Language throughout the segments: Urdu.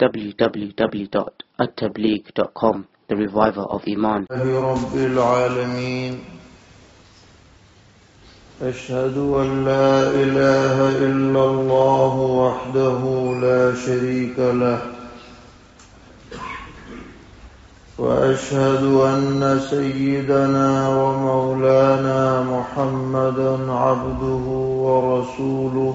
www.attableek.com The Reviver of Iman. رب العالمين أشهد أن لا إله إلا الله وحده لا شريك له وأشهد أن سيدنا ومولانا محمدا عبده ورسوله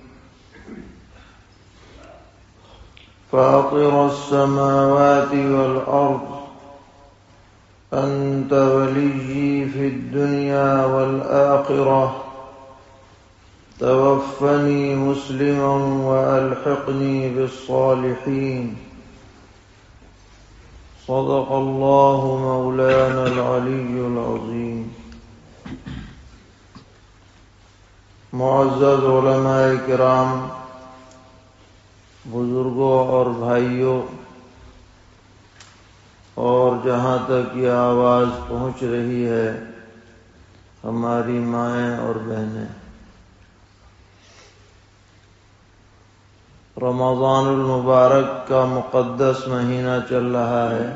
فاطر السماوات والأرض أنت وليي في الدنيا والآخرة. توفني مسلما وألحقني بالصالحين. صدق الله مولانا العلي العظيم. معزز علماء کرام بزرگوں اور بھائیوں، اور جہاں تک یہ آواز پہنچ رہی ہے، ہماری مائیں اور بہنیں۔ رمضان المبارک کا مقدس مہینہ چل رہا ہے،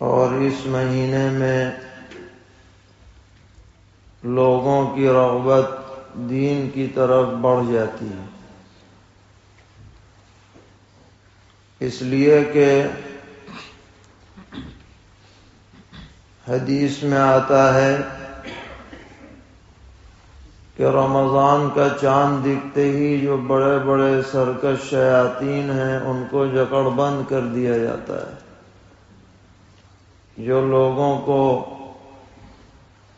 اور اس مہینے میں لوگوں کی رغبت دین کی طرف بڑھ جاتی ہے۔ اس لیے کہ حدیث میں آتا ہے کہ رمضان کا چاند دکھتے ہی جو بڑے بڑے سرکش شیاطین ہیں، ان کو جکڑ بند کر دیا جاتا ہے۔ جو لوگوں کو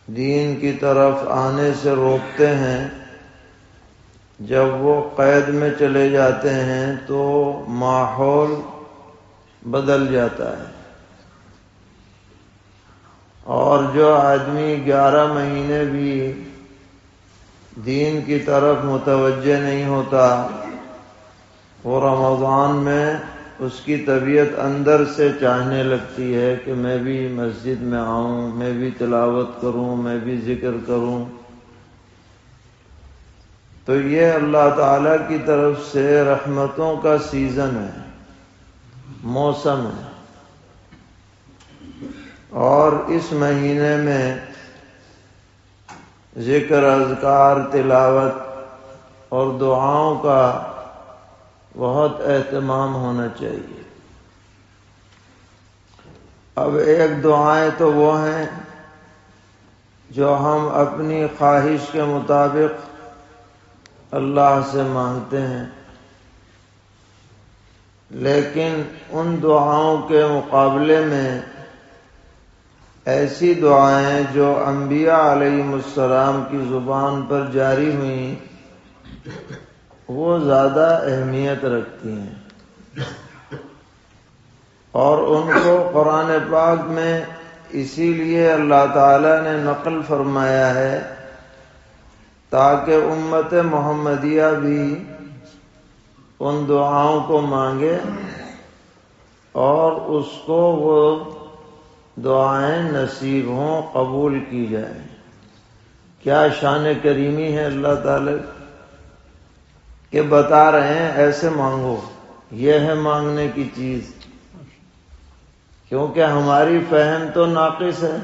دین کی طرف آنے سے روکتے ہیں جب وہ قید میں چلے جاتے ہیں تو ماحول بدل جاتا ہے۔ اور جو آدمی گیارہ مہینے بھی دین کی طرف متوجہ نہیں ہوتا، وہ رمضان میں اس کی طبیعت اندر سے چاہنے لگتی ہے کہ میں بھی مسجد میں آؤں، میں بھی تلاوت کروں، میں بھی ذکر کروں۔ تو یہ اللہ تعالی کی طرف سے رحمتوں کا سیزن ہے، موسم ہے۔ اور اس مہینے میں ذکر، اذکار، تلاوت اور دعاؤں کا بہت اہتمام ہونا چاہیے۔ اب ایک دعائیں تو وہ ہیں جو ہم اپنی خواہش کے مطابق اللہ سے مانگتے ہیں۔ لیکن ان دعاؤں کے مقابلے میں ایسی دعائیں جو انبیاء علیہ السلام کی زبان پر جاری ہوئیں، وہ زیادہ اہمیت رکھتی ہیں۔ اور ان کو قرآن پاک میں اسی لیے اللہ تعالی نے نقل فرمایا ہے تاکہ امت محمدیہ بھی ان دعاؤں کو مانگے اور اس کو وہ دعائیں نصیب ہوں، قبول کی جائیں۔ کیا شان کریمی ہے اللہ تعالی کہ بتا رہے ہیں، ایسے مانگو۔ یہ ہے مانگنے کی چیز۔ کیونکہ ہماری فہم تو ناقص ہے۔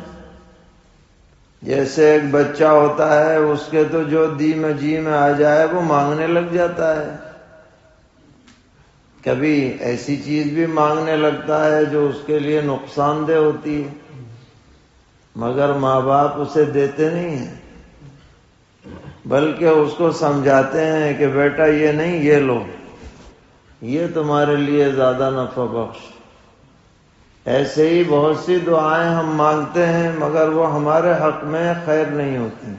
جیسے ایک بچہ ہوتا ہے، اس کے تو جو دی میں جی میں آ جائے، وہ مانگنے لگ جاتا ہے۔ کبھی ایسی چیز بھی مانگنے لگتا ہے جو اس کے لیے نقصان دہ ہوتی ہے۔ مگر ماں باپ اسے دیتے نہیں ہیں۔ بلکہ اس کو سمجھاتے ہیں کہ بیٹا یہ نہیں، یہ لو۔ یہ تمہارے لیے زیادہ نفع بخش۔ ایسے ہی بہت سی دعائیں ہم مانگتے ہیں، مگر وہ ہمارے حق میں خیر نہیں ہوتی۔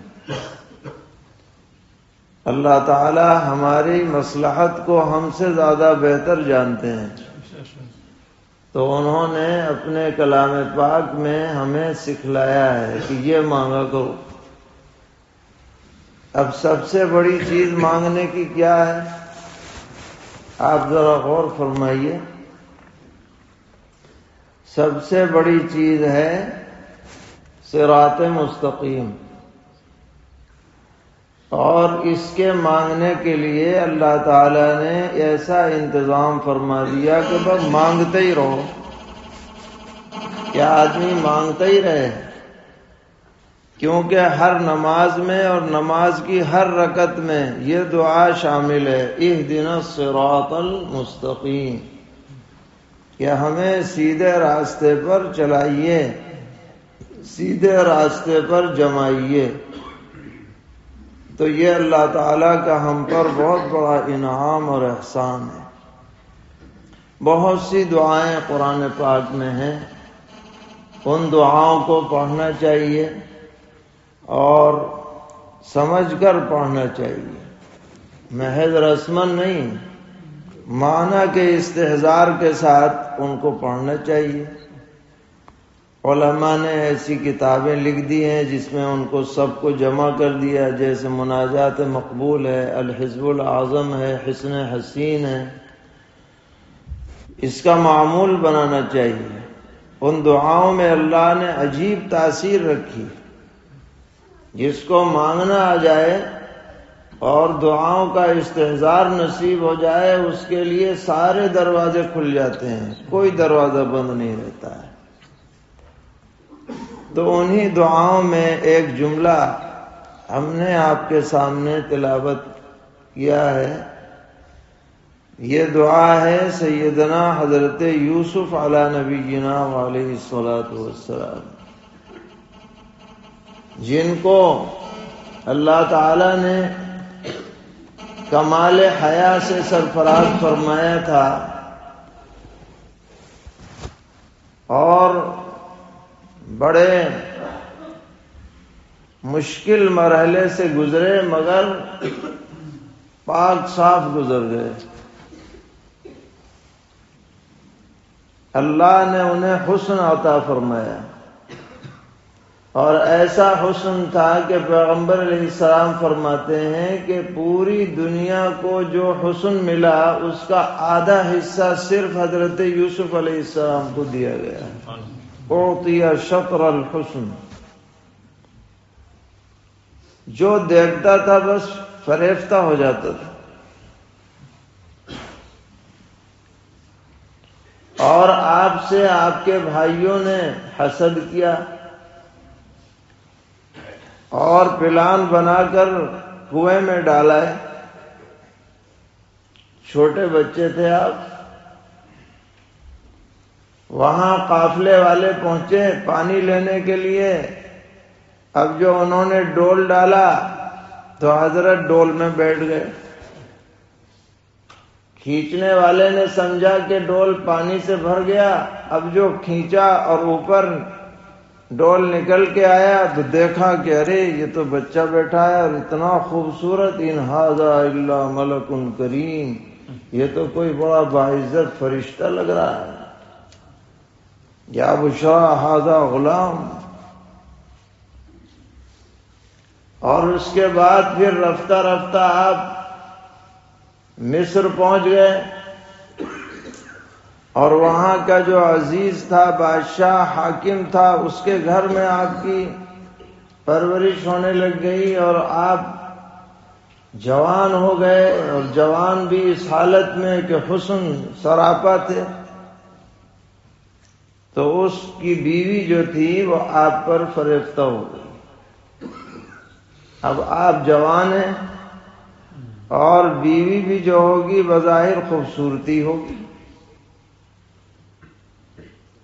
اللہ تعالی ہماری مصلحت کو ہم سے زیادہ بہتر جانتے ہیں۔ تو انہوں نے اپنے کلام پاک میں ہمیں سکھلایا ہے کہ یہ مانگا کرو۔ اب سب سے بڑی چیز مانگنے کی کیا ہے؟ آپ ذرا غور فرمائیے۔ سب سے بڑی چیز ہے سرات مستقیم۔ اور اس کے مانگنے کے لیے اللہ تعالی نے ایسا انتظام فرما دیا کہ بس مانگتے ہی رہو۔ کیا آدمی مانگتا ہی رہے؟ کیونکہ ہر نماز میں اور نماز کی ہر رکت میں یہ دعا شامل ہے اس دن سراط المستقیم۔ کہ ہمیں سیدھے راستے پر چلائیے، سیدھے راستے پر جمائیے۔ تو یہ اللہ تعالی کا ہم پر بہت بڑا انعام اور احسان ہے۔ بہت سی دعائیں قرآن پاک میں ہیں۔ ان دعاؤں کو پڑھنا چاہیے اور سمجھ کر پڑھنا چاہیے۔ محض رسمن نہیں معنی کے استحزار کے ساتھ ان کو پڑھنا چاہیے۔ علماء نے ایسی کتابیں لکھ دی ہیں جس میں ان کو سب کو جمع کر دیا۔ جیسے مناجات مقبول ہے، الحزب العظم ہے، حسن حسین ہے۔ اس کا معمول بنانا چاہیے۔ ان دعاؤں میں اللہ نے عجیب تاثیر رکھی۔ جس کو مانگنا آ جائے اور دعاؤں کا استحصار نصیب ہو جائے، اس کے لیے سارے دروازے کھل جاتے ہیں۔ کوئی دروازہ بند نہیں رہتا ہے۔ تو انہی دعاؤں میں ایک جملہ ہم نے آپ کے سامنے تلاوت کیا ہے۔ یہ دعا ہے سیدنا حضرت یوسف علی نبی جنا علیہ سولاد والسلام۔ جن کو اللہ تعالی نے کمال حیا سے سرفراز فرمایا تھا اور بڑے مشکل مرحلے سے گزرے، مگر پاک صاف گزر گئے۔ اللہ نے انہیں حسن عطا فرمایا۔ اور ایسا حسن تھا کہ پیغمبر علیہ السلام فرماتے ہیں کہ پوری دنیا کو جو حسن ملا، اس کا آدھا حصہ صرف حضرت یوسف علیہ السلام کو دیا گیا۔ اوتیا شطر الحسن۔ جو دیکھتا تھا بس فریفتہ ہو جاتا تھا۔ اور آپ سے آپ کے بھائیوں نے حسد کیا۔ اور پلان بنا کر کنویں میں ڈالا ہے۔ چھوٹے بچے تھے آپ۔ وہاں قافلے والے پہنچے پانی لینے کے لیے۔ اب جو انہوں نے ڈول ڈالا تو حضرت ڈول میں بیٹھ گئے۔ کھینچنے والے نے سمجھا کہ ڈول پانی سے بھر گیا۔ اب جو کھینچا اور اوپر ڈول نکل کے آیا تو دیکھا کہ ارے، یہ تو بچہ بیٹھا ہے اور اتنا خوبصورت، ان اللہ ملک ان کریم، یہ تو کوئی بڑا باعزت فرشتہ لگ رہا ہے۔ یا بشرا ہاضا غلام۔ اور اس کے بعد پھر رفتہ رفتہ آپ مصر پہنچ گئے۔ اور وہاں کا جو عزیز تھا، بادشاہ حاکم تھا، اس کے گھر میں آپ کی پرورش ہونے لگ گئی اور آپ جوان ہو گئے اور جوان بھی اس حالت میں کہ حسن سراپا تھے۔ تو اس کی بیوی جو تھی، وہ آپ پر فریفتہ ہو گئی۔ اب آپ جوان ہیں اور بیوی بھی جو ہوگی، بظاہر خوبصورتی ہوگی۔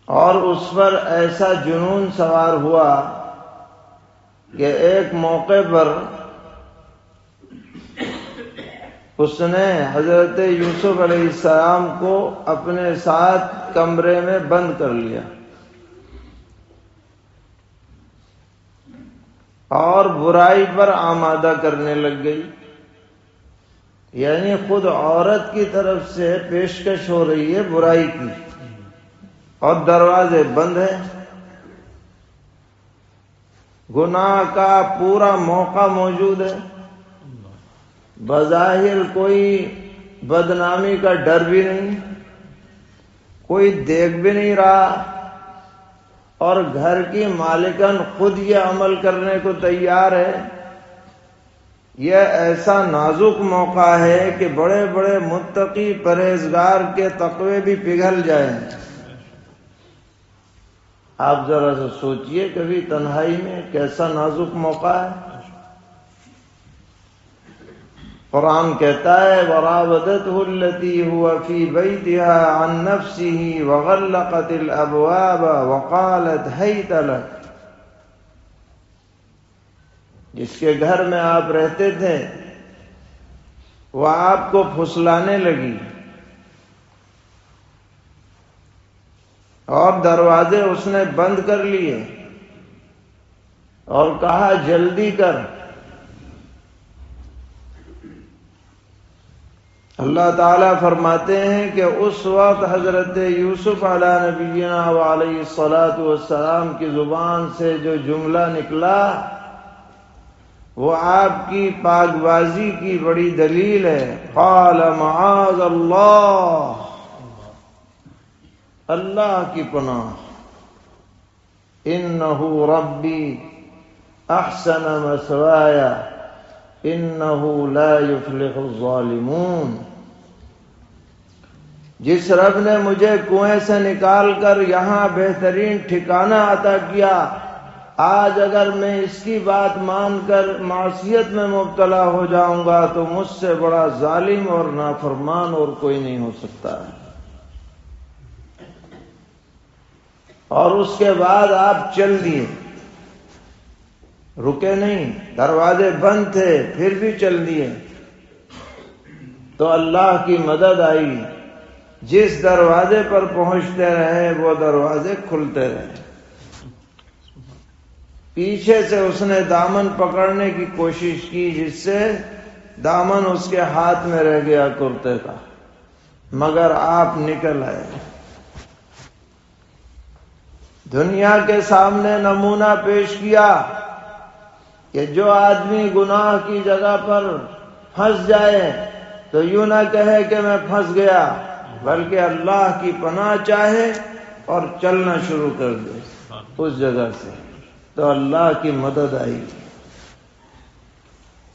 اور اس پر ایسا جنون سوار ہوا کہ ایک موقع پر اس نے حضرت یوسف علیہ السلام کو اپنے ساتھ کمرے میں بند کر لیا اور برائی پر آمادہ کرنے لگ گئی یعنی خود عورت کی طرف سے پیشکش ہو رہی ہے برائی کی اور دروازے بند ہیں۔ گناہ کا پورا موقع موجود ہے۔ بظاہر کوئی بدنامی کا ڈر بھی نہیں، کوئی دیکھ بھی نہیں رہا۔ اور گھر کی مالکن خود یہ عمل کرنے کو تیار ہے یہ ایسا نازک موقع ہے کہ بڑے بڑے متقی پرہیزگار کے تقوی بھی پگھل جائیں۔ آپ ذرا سا سوچئے کبھی تنہائی میں کیسا نازک موقع ہے۔ قرآن کہتا ہے وراودته التي هو في بيتها عن نفسه وغلقت الابواب وقالت هيت لك۔ جس کے گھر میں آپ رہتے تھے، وہ آپ کو پھسلانے لگی۔ اور دروازے اس نے بند کر لیے اور کہا، جلدی کر۔ اللہ تعالیٰ فرماتے ہیں کہ اس وقت حضرت یوسف علیہ نبینا علیہ سلاۃ والسلام کی زبان سے جو جملہ نکلا، وہ آپ کی پاک بازی کی بڑی دلیل ہے۔ قال، معاذ اللہ۔ اللہ کی پناہ۔ انہو ربی احسن مسوایا۔ انہو لا يفلح الظالمون۔ جس رب نے مجھے کنویں سے نکال کر یہاں بہترین ٹھکانہ عطا کیا، آج اگر میں اس کی بات مان کر معصیت میں مبتلا ہو جاؤں گا تو مجھ سے بڑا ظالم اور نافرمان اور کوئی نہیں ہو سکتا۔ ہے اور اس کے بعد آپ چل دیے۔ رکے نہیں، دروازے بند تھے، پھر بھی چل دیے۔ تو اللہ کی مدد آئی۔ جس دروازے پر پہنچتے رہے، وہ دروازے کھلتے رہے۔ پیچھے سے اس نے دامن پکڑنے کی کوشش کی، جس سے دامن اس کے ہاتھ میں رہ گیا، کرتے کا۔ مگر آپ نکل آئے۔ دنیا کے سامنے نمونہ پیش کیا کہ جو آدمی گناہ کی جگہ پر پھنس جائے تو یوں نہ کہے کہ میں پھنس گیا، بلکہ اللہ کی پناہ چاہے اور چلنا شروع کر دے۔ اس جگہ سے تو اللہ کی مدد آئی۔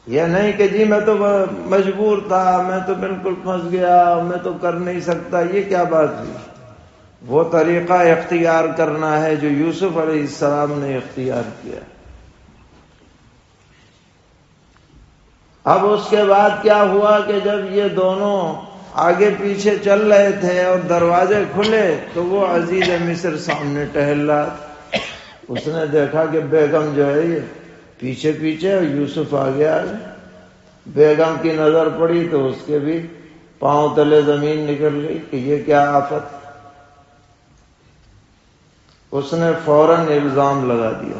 یہ نہیں کہ جی میں تو مجبور تھا، میں تو بالکل پھنس گیا، میں تو کر نہیں سکتا، یہ کیا بات ہوئی؟ وہ طریقہ اختیار کرنا ہے جو یوسف علیہ السلام نے اختیار کیا۔ اب اس کے بعد کیا ہوا کہ جب یہ دونوں آگے پیچھے چل رہے تھے اور دروازے کھلے تو وہ عزیز مصر سامنے ٹہل رہا اس نے دیکھا کہ بیگم جو ہے یہ پیچھے پیچھے اور یوسف آ گیا بیگم کی نظر پڑی تو اس کے بھی پاؤں تلے زمین نکل گئی کہ یہ کیا آفت۔ اس نے فوراً الزام لگا دیا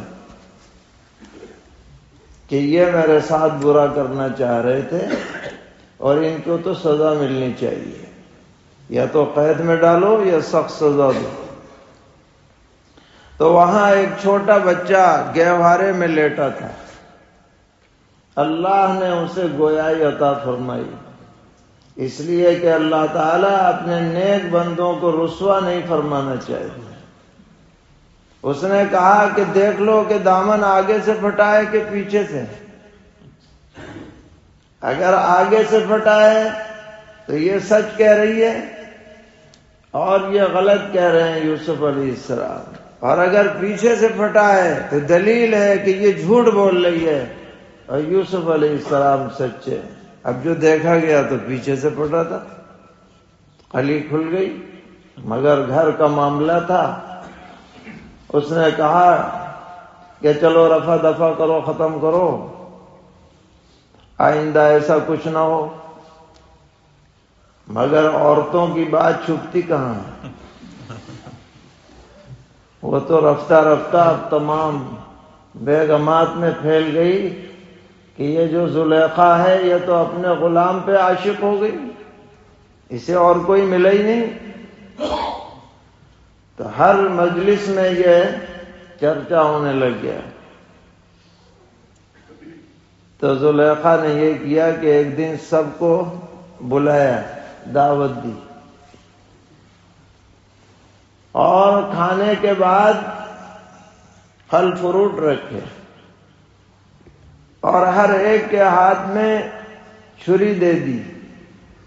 کہ یہ میرے ساتھ برا کرنا چاہ رہے تھے اور ان کو تو سزا ملنی چاہیے۔ یا تو قید میں ڈالو یا سخت سزا دو۔ تو وہاں ایک چھوٹا بچہ گہوارے میں لیٹا تھا۔ اللہ نے اسے گویائی عطا فرمائی۔ اس لیے کہ اللہ تعالیٰ اپنے نیک بندوں کو رسوا نہیں فرمانا چاہیے اس نے کہا کہ دیکھ لو کہ دامن آگے سے پھٹائے کہ پیچھے سے۔ اگر آگے سے پھٹا ہے تو یہ سچ کہہ رہی ہے اور یہ غلط کہہ رہے ہیں یوسف علیہ السلام۔ اور اگر پیچھے سے پھٹا ہے تو دلیل ہے کہ یہ جھوٹ بول رہی ہے اور یوسف علیہ السلام سچے۔ اب جو دیکھا گیا تو پیچھے سے پھٹا تھا علی کھل گئی، مگر گھر کا معاملہ تھا۔ اس نے کہا کہ چلو رفع دفع کرو، ختم کرو۔ آئندہ ایسا کچھ نہ ہو۔ مگر عورتوں کی بات چھپتی کہاں ہے؟ وہ تو رفتہ رفتہ اب تمام بیگمات میں پھیل گئی کہ یہ جو زلیخا ہے، یہ تو اپنے غلام پہ عاشق ہو گئی۔ اسے اور کوئی ملا ہی نہیں۔ تو ہر مجلس میں یہ چرچا ہونے لگ گیا۔ تو زلیخا نے یہ کیا کہ ایک دن سب کو بلایا، دعوت دی۔ اور کھانے کے بعد پھل فروٹ رکھے۔ اور ہر ایک کے ہاتھ میں چھری دے دی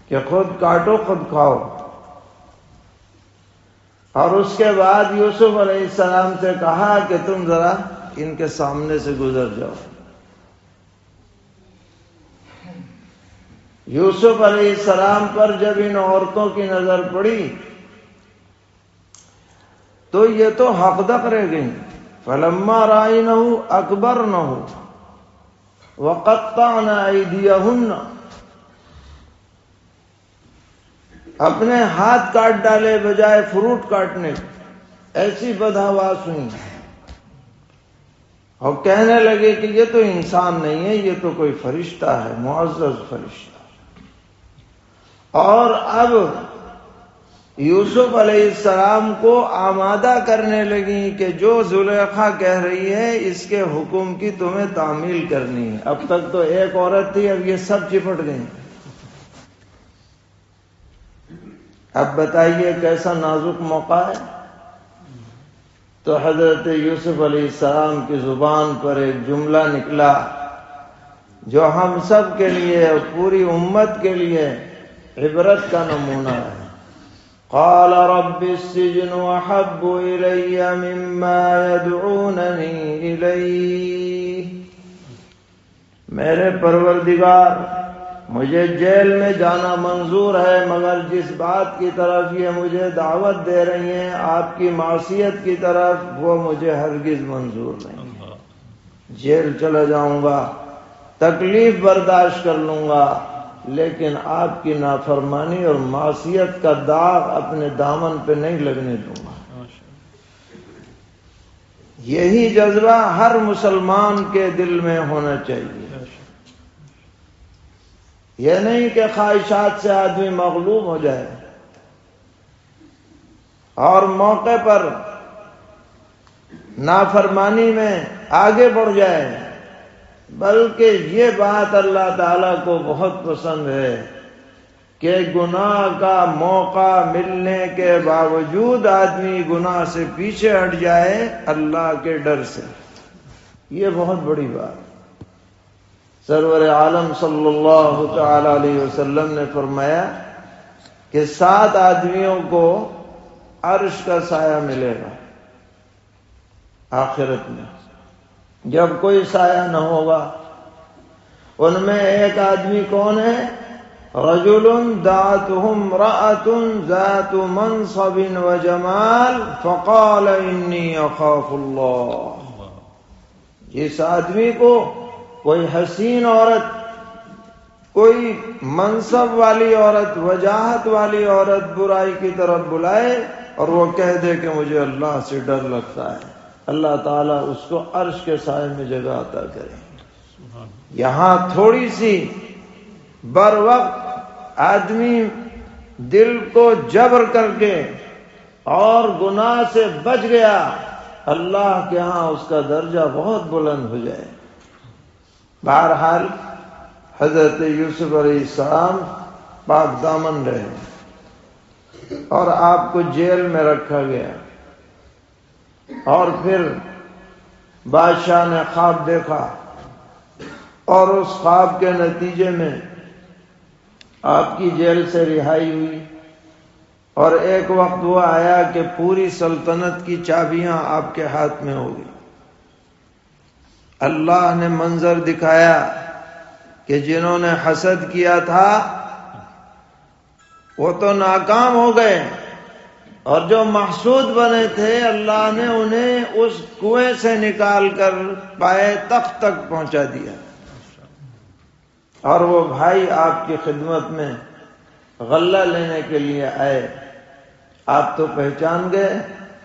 کہ خود کاٹو، خود کھاؤ۔ اور اس کے بعد یوسف علیہ السلام سے کہا کہ تم ذرا ان کے سامنے سے گزر جاؤ۔ یوسف علیہ السلام پر جب ان عورتوں کی نظر پڑی تو یہ تو حقدق رہ گئی فلما رائی نہ ہو اکبر نہ ہو وقتا نہ اپنے ہاتھ کاٹ ڈالے بجائے فروٹ کاٹنے ایسی بدہواس ہوئی اور کہنے لگے کہ یہ تو انسان نہیں ہے، یہ تو کوئی فرشتہ ہے، معزز فرشتہ۔ اور اب یوسف علیہ السلام کو آمادہ کرنے لگی کہ جو زلیخا کہہ رہی ہے، اس کے حکم کی تمہیں تعمیل کرنی ہے۔ اب تک تو ایک عورت تھی، اب یہ سب چپٹ گئی اب بتائیے کیسا نازک موقع ہے؟ تو حضرت یوسف علیہ السلام کی زبان پر ایک جملہ نکلا، جو ہم سب کے لیے پوری امت کے لیے عبرت کا نمونہ ہے۔ قال رب السجن وحب إلي مما يدعونني إليه میرے پروردگار مجھے جیل میں جانا منظور ہے مگر جس بات کی طرف یہ مجھے دعوت دے رہی ہیں آپ کی معصیت کی طرف وہ مجھے ہرگز منظور نہیں۔ جیل چلا جاؤں گا تکلیف برداشت کر لوں گا لیکن آپ کی نافرمانی اور معصیت کا داغ اپنے دامن پہ نہیں لگنے دوں گا۔ یہی جذبہ ہر مسلمان کے دل میں ہونا چاہیے۔ یہ نہیں کہ خواہشات سے آدمی مغلوب ہو جائے۔ اور موقع پر نافرمانی میں آگے بڑھ جائے۔ بلکہ یہ بات اللہ تعالی کو بہت پسند ہے کہ گناہ کا موقع ملنے کے باوجود آدمی گناہ سے پیچھے ہٹ جائے اللہ کے ڈر سے۔ یہ بہت بڑی بات۔ سرور عالم صلی اللہ تعالی علیہ وسلم نے فرمایا کہ سات آدمیوں کو عرش کا سایہ ملے گا آخرت میں۔ جب کوئی سایہ نہ ہوگا، ان میں ایک آدمی کون ہے؟ رجل داتهم رأة ذات منصب وجمال فقال انی اخاف اللہ۔ جس آدمی کو کوئی حسین عورت، کوئی منصب والی عورت، وجاہت والی عورت برائی کی طرف بلائے اور وہ کہہ دے کہ مجھے اللہ سے ڈر لگتا ہے۔ اللہ تعالیٰ اس کو عرش کے سائے میں جگہ عطا کرے۔ یہاں تھوڑی سی بر وقت آدمی دل کو جبر کر کے اور گناہ سے بچ گیا، اللہ کے ہاں اس کا درجہ بہت بلند ہو جائے۔ بہرحال حضرت یوسف علیہ السلام پاک دامن رہے اور آپ کو جیل میں رکھا گیا اور پھر بادشاہ نے خواب دیکھا اور اس خواب کے نتیجے میں آپ کی جیل سے رہائی ہوئی اور ایک وقت وہ آیا کہ پوری سلطنت کی چابیاں آپ کے ہاتھ میں ہوگی اللہ نے منظر دکھایا کہ جنہوں نے حسد کیا تھا، وہ تو ناکام ہو گئے۔ اور جو محسود بنے تھے، اللہ نے انہیں اس کنویں سے نکال کر پائے تخت تک پہنچا دیا۔ اور وہ بھائی آپ کی خدمت میں غلہ لینے کے لیے آئے۔ آپ تو پہچان گئے۔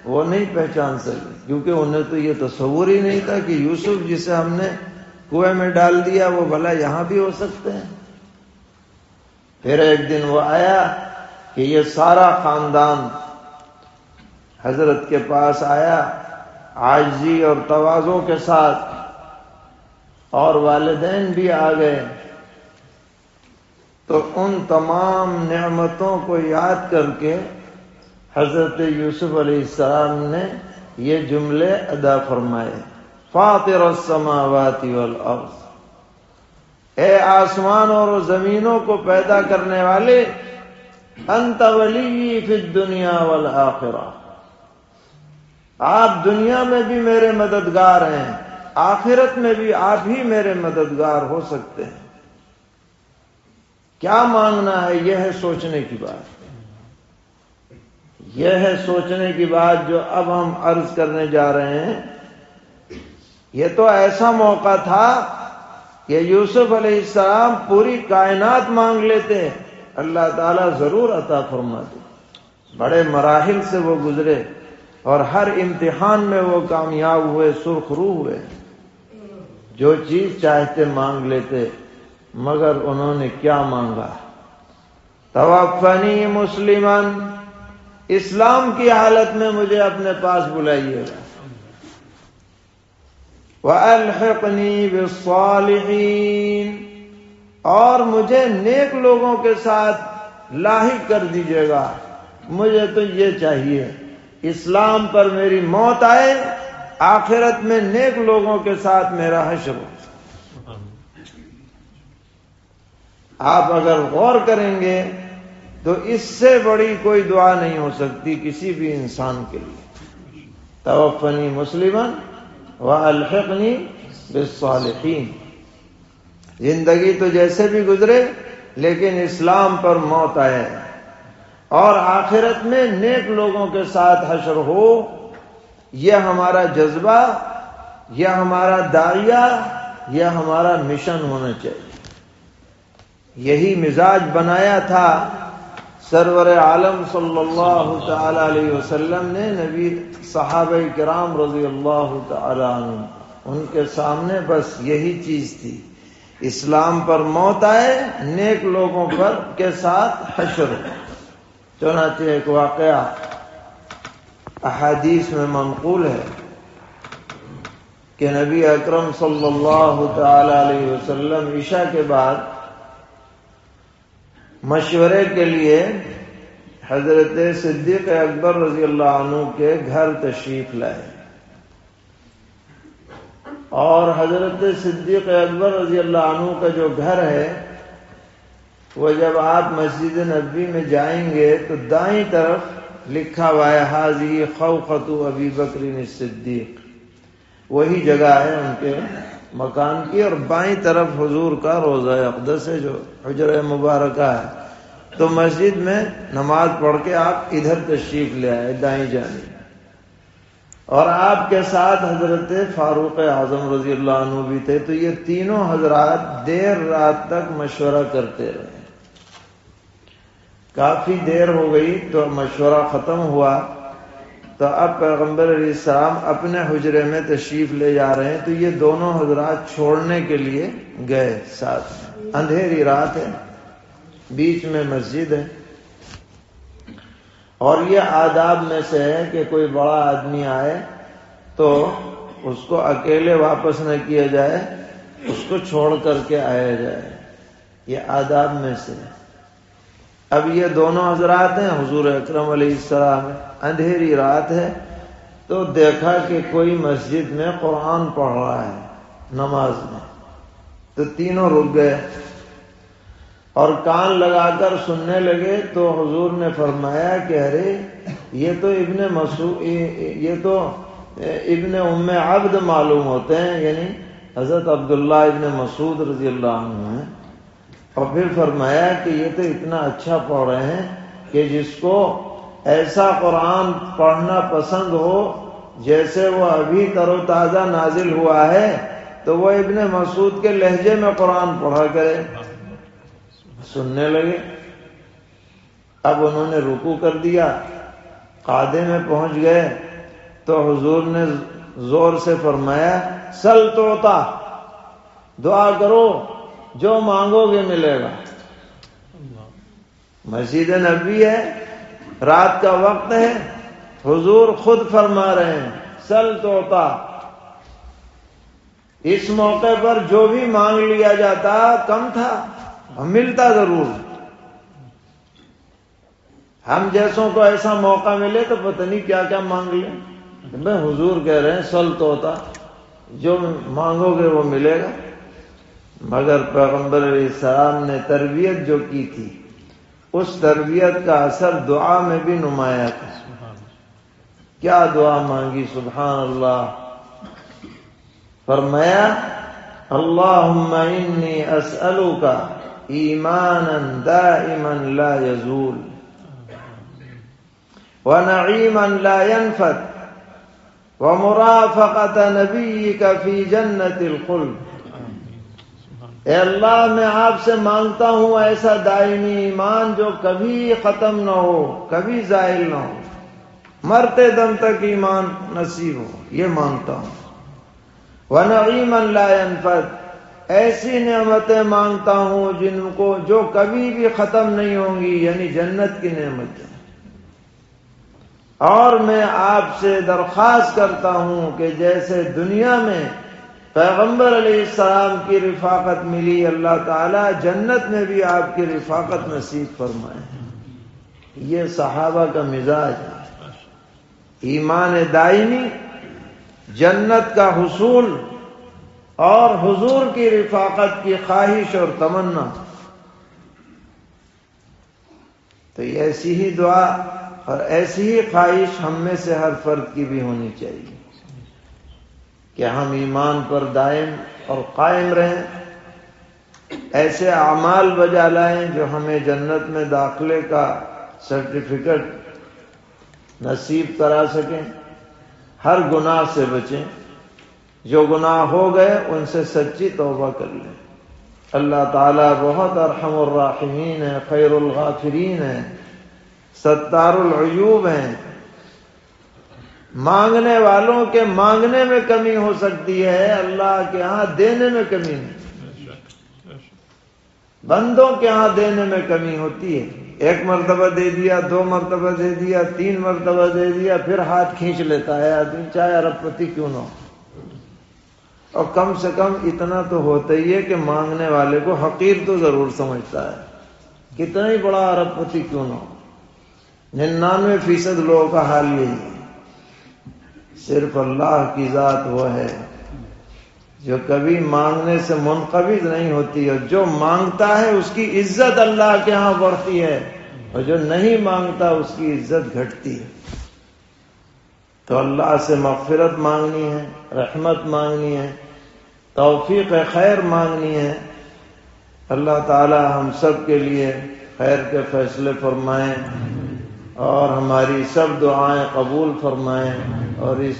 وہ نہیں پہچان سکے کیونکہ انہیں تو یہ تصور ہی نہیں تھا کہ یوسف جسے ہم نے کنویں میں ڈال دیا، وہ بھلا یہاں بھی ہو سکتے ہیں۔ پھر ایک دن وہ آیا کہ یہ سارا خاندان حضرت کے پاس آیا آجزی اور توازوں کے ساتھ، اور والدین بھی آ گئے۔ تو ان تمام نعمتوں کو یاد کر کے حضرت یوسف علیہ السلام نے یہ جملے ادا فرمائے، فاطر السماوات والارض۔ اے آسمان اور زمینوں کو پیدا کرنے والے، انت ولی فی الدنیا والآخرہ۔ آپ دنیا میں بھی میرے مددگار ہیں، آخرت میں بھی آپ ہی میرے مددگار ہو سکتے ہیں۔ کیا مانگنا ہے یہ ہے سوچنے کی بات۔ یہ ہے سوچنے کی بات جو اب ہم عرض کرنے جا رہے ہیں۔ یہ تو ایسا موقع تھا کہ یوسف علیہ السلام پوری کائنات مانگ لیتے اللہ تعالیٰ ضرور عطا فرماتے بڑے مراحل سے وہ گزرے اور ہر امتحان میں وہ کامیاب ہوئے، سرخ رو ہوئے۔ جو چیز چاہتے مانگ لیتے، مگر انہوں نے کیا مانگا؟ توفنی مسلمان اسلام کی حالت میں مجھے اپنے پاس بلائیے گا۔ وَأَلْحِقْنِي بِالصَّالِحِينَ۔ اور مجھے نیک لوگوں کے ساتھ لاحق کر دیجیے گا۔ مجھے تو یہ چاہیے، اسلام پر میری موت آئے، آخرت میں نیک لوگوں کے ساتھ میرا حشر ہو۔ آپ اگر غور کریں گے تو اس سے بڑی کوئی دعا نہیں ہو سکتی کسی بھی انسان کے لیے۔ توفنی مسلمن و الحقنی بالصالحین۔ زندگی تو جیسے بھی گزرے، لیکن اسلام پر موت آئے۔ اور آخرت میں نیک لوگوں کے ساتھ حشر ہو، یہ ہمارا جذبہ، یہ ہمارا دائیا یہ ہمارا مشن ہونا چاہیے۔ یہی مزاج بنایا تھا۔ سرور عالم صلی اللہ تعالی علیہ وسلم نے نبی صحابہ کرام رضی اللہ تعالی عنہ، ان کے سامنے بس یہی چیز تھی۔ اسلام پر موت آئے، نیک لوگوں پر کے ساتھ حشر۔ چنانچہ ایک واقعہ احادیث میں منقول ہے کہ نبی اکرم صلی اللہ تعالی علیہ وسلم عشاء کے بعد مشورے کے لیے حضرت صدیق اکبر رضی اللہ عنہ کے گھر تشریف لائے۔ اور حضرت صدیق اکبر رضی اللہ عنہ کا جو گھر ہے، وہ جب آپ مسجد نبی میں جائیں گے تو دائیں طرف لکھا ہوا ہے حاضی خوفتو ابی بکری صدیق وہی جگہ ہے ان کے مکان کی اور بائیں طرف حضور کا روزہ اقدس ہے جو حجر مبارکہ ہے۔ تو مسجد میں نماز پڑھ کے آپ ادھر تشریف لے آئے، دائیں جانے اور آپ کے ساتھ حضرت فاروق اعظم رضی اللہ عنہ بھی تھے، تو یہ تینوں حضرات دیر رات تک مشورہ کرتے رہے۔ کافی دیر ہو گئی تو مشورہ ختم ہوا۔ تو اب پیغمبر علیہ السلام اپنے حجرے میں تشریف لے جا رہے ہیں تو یہ دونوں حضرات چھوڑنے کے لیے گئے ساتھ اندھیری رات ہے، بیچ میں مسجد ہے۔ اور یہ آداب میں سے ہے کہ کوئی بڑا آدمی آئے تو اس کو اکیلے واپس نہ کیا جائے، اس کو چھوڑ کر کے آیا جائے۔ یہ آداب میں سے ہے۔ اب یہ دونوں حضرات ہیں، حضور اکرم علیہ السلام اندھیری رات ہے، تو دیکھا کہ کوئی مسجد میں قرآن پڑھ رہا ہے، نماز میں۔ تو تینوں رک گئے۔ اور کان لگا کر سننے لگے، تو حضور نے فرمایا کہ ارے، یہ تو ابن مسعود، یہ تو ابن ام عبد معلوم ہوتے ہیں یعنی حضرت عبداللہ ابن مسعود رضی اللہ عنہ ہیں۔ اور پھر فرمایا کہ یہ تو اتنا اچھا پڑھ رہے ہیں کہ جس کو ایسا قرآن پڑھنا پسند ہو، جیسے وہ ابھی تر و تازہ نازل ہوا ہے، تو وہ ابن مسعود کے لہجے میں قرآن پڑھا کرے۔ سننے لگے۔ اب انہوں نے رکو کر دیا، قادے میں پہنچ گئے۔ تو حضور نے زور سے فرمایا، سل توتا، دعا کرو۔ جو مانگو گے ملے گا۔ مسجد نبی ہے، رات کا وقت ہے، حضور خود فرما رہے ہیں، سل توتا اس موقع پر جو بھی مانگ لیا جاتا، کم تھا ملتا ضرور۔ ہم جیسوں کو ایسا موقع ملے تو پتہ نہیں کیا کیا مانگ لیں۔ میں حضور کہہ رہے ہیں، سل توتا جو مانگو گے وہ ملے گا۔ مگر پیغمبر علیہ السلام نے تربیت جو کی تھی، اس تربیت کا اثر دعا میں بھی نمایاں تھا۔ کیا دعا مانگی؟ سبحان اللہ۔ فرمایا اللهم انی اسألوك ایمانا دائما لا يزول ونعيما لا ينفد ومرافقة نبيك في جنة الخلد۔ اے اللہ، میں آپ سے مانگتا ہوں ایسا دائمی ایمان جو کبھی ختم نہ ہو، کبھی زائل نہ ہو۔ مرتے دم تک ایمان نصیب ہو، یہ مانگتا ہوں۔ ونعیم لا ينفد ایسی نعمتیں مانگتا ہوں جن کو، جو کبھی بھی ختم نہیں ہوں گی یعنی جنت کی نعمتیں۔ اور میں آپ سے درخواست کرتا ہوں کہ جیسے دنیا میں پیغمبر علیہ السلام کی رفاقت ملی، اللہ تعالی جنت میں بھی آپ کی رفاقت نصیب فرمائے۔ یہ صحابہ کا مزاج ہے۔ ایمان دائمی، جنت کا حصول اور حضور کی رفاقت کی خواہش اور تمنا۔ تو ایسی ہی دعا اور ایسی ہی خواہش ہم میں سے ہر فرد کی بھی ہونی چاہیے۔ کہ ہم ایمان پر دائم اور قائم رہیں، ایسے اعمال بجا لائیں جو ہمیں جنت میں داخلے کا سرٹیفکیٹ نصیب کرا سکیں، ہر گناہ سے بچیں۔ جو گناہ ہو گئے، ان سے سچی توبہ کر لیں۔ اللہ تعالیٰ بہت ارحم الراحمین ہے خیر الغافرین ہے ستار العیوب ہیں۔ مانگنے والوں کے مانگنے میں کمی ہو سکتی ہے، اللہ کے ہاں دینے میں کمی نہیں بندوں کے ہاں دینے میں کمی ہوتی ہے۔ ایک مرتبہ دے دیا، دو مرتبہ دے دیا، تین مرتبہ دے دیا، پھر ہاتھ کھینچ لیتا ہے آدمی، چاہے ارب پتی کیوں نہ ہو۔ اور کم سے کم اتنا تو ہوتا ہی ہے کہ مانگنے والے کو حقیر تو ضرور سمجھتا ہے۔ کتنا ہی بڑا ارب پتی کیوں نہ ہو۔ ننانوے فیصد لوگوں کا حال یہی ہے۔ صرف اللہ کی ذات وہ ہے جو کبھی مانگنے سے منقبض نہیں ہوتی اور جو مانگتا ہے اس کی عزت اللہ کے ہاں بڑھتی ہے اور جو نہیں مانگتا اس کی عزت گھٹتی ہے۔ تو اللہ سے مغفرت مانگنی ہے، رحمت مانگنی ہے، توفیق خیر مانگنی ہے۔ اللہ تعالی ہم سب کے لیے خیر کے فیصلے فرمائیں اور ہماری سب دعائیں قبول فرمائیں اور اس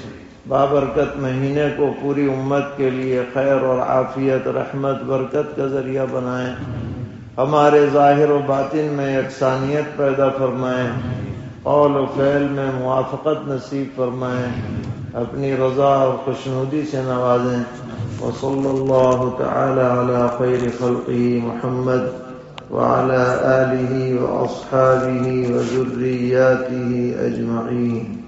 بابرکت مہینے کو پوری امت کے لیے خیر اور عافیت، رحمت، برکت کا ذریعہ بنائیں۔ ہمارے ظاہر و باطن میں یکسانیت پیدا فرمائیں۔ قول و فعل میں موافقت نصیب فرمائیں۔ اپنی رضا اور خوشنودی سے نوازیں۔ وصلی اللہ تعالی علی خیر خلقه محمد۔ وعلى آله وأصحابه وذرياته أجمعين.